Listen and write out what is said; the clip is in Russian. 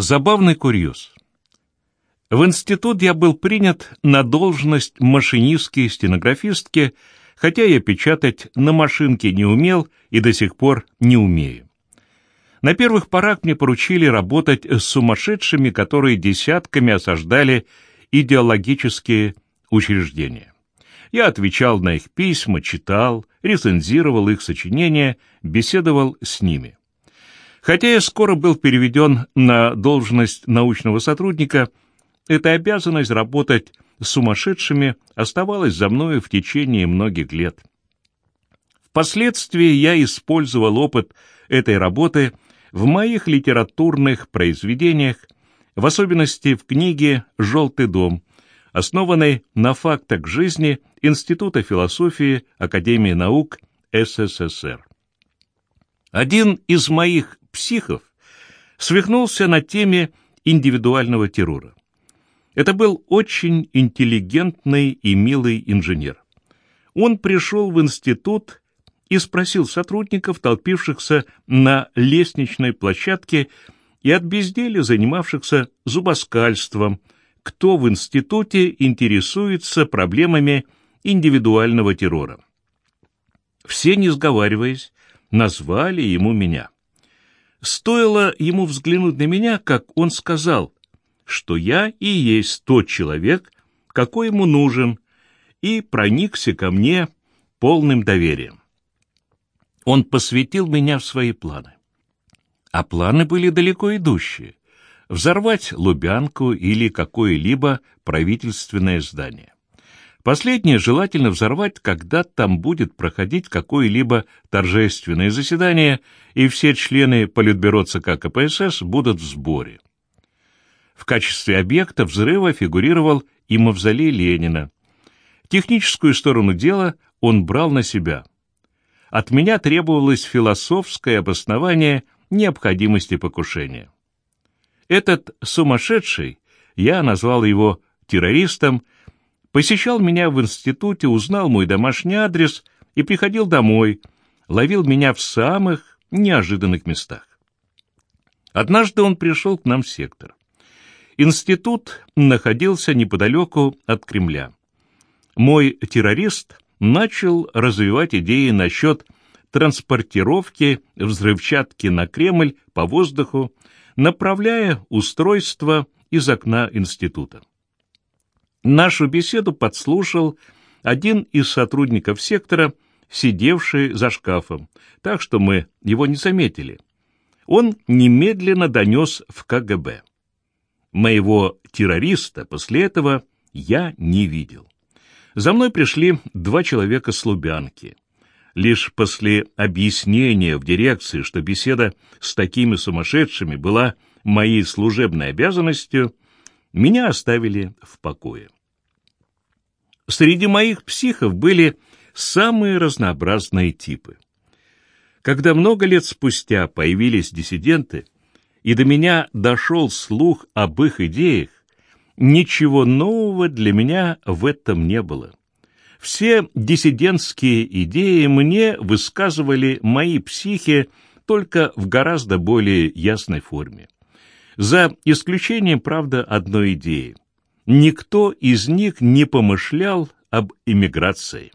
Забавный курьез. В институт я был принят на должность машинистки-стенографистки, хотя я печатать на машинке не умел и до сих пор не умею. На первых порах мне поручили работать с сумасшедшими, которые десятками осаждали идеологические учреждения. Я отвечал на их письма, читал, рецензировал их сочинения, беседовал с ними. Хотя я скоро был переведен на должность научного сотрудника, эта обязанность работать с сумасшедшими оставалась за мною в течение многих лет. Впоследствии я использовал опыт этой работы в моих литературных произведениях, в особенности в книге «Желтый дом», основанной на фактах жизни Института философии Академии наук СССР. Один из моих психов свихнулся на теме индивидуального террора. Это был очень интеллигентный и милый инженер. Он пришел в институт и спросил сотрудников, толпившихся на лестничной площадке и от безделия занимавшихся зубоскальством, кто в институте интересуется проблемами индивидуального террора. Все, не сговариваясь, назвали ему меня. Стоило ему взглянуть на меня, как он сказал, что я и есть тот человек, какой ему нужен, и проникся ко мне полным доверием. Он посвятил меня в свои планы. А планы были далеко идущие — взорвать Лубянку или какое-либо правительственное здание. Последнее желательно взорвать, когда там будет проходить какое-либо торжественное заседание, и все члены Политбюро ЦК КПСС будут в сборе. В качестве объекта взрыва фигурировал и мавзолей Ленина. Техническую сторону дела он брал на себя. От меня требовалось философское обоснование необходимости покушения. Этот сумасшедший, я назвал его террористом, посещал меня в институте, узнал мой домашний адрес и приходил домой, ловил меня в самых неожиданных местах. Однажды он пришел к нам в сектор. Институт находился неподалеку от Кремля. Мой террорист начал развивать идеи насчет транспортировки взрывчатки на Кремль по воздуху, направляя устройство из окна института. Нашу беседу подслушал один из сотрудников сектора, сидевший за шкафом, так что мы его не заметили. Он немедленно донес в КГБ. Моего террориста после этого я не видел. За мной пришли два человека с Лубянки. Лишь после объяснения в дирекции, что беседа с такими сумасшедшими была моей служебной обязанностью, меня оставили в покое. Среди моих психов были самые разнообразные типы. Когда много лет спустя появились диссиденты, и до меня дошел слух об их идеях, ничего нового для меня в этом не было. Все диссидентские идеи мне высказывали мои психи только в гораздо более ясной форме. За исключением, правда, одной идеи. Никто из них не помышлял об эмиграции.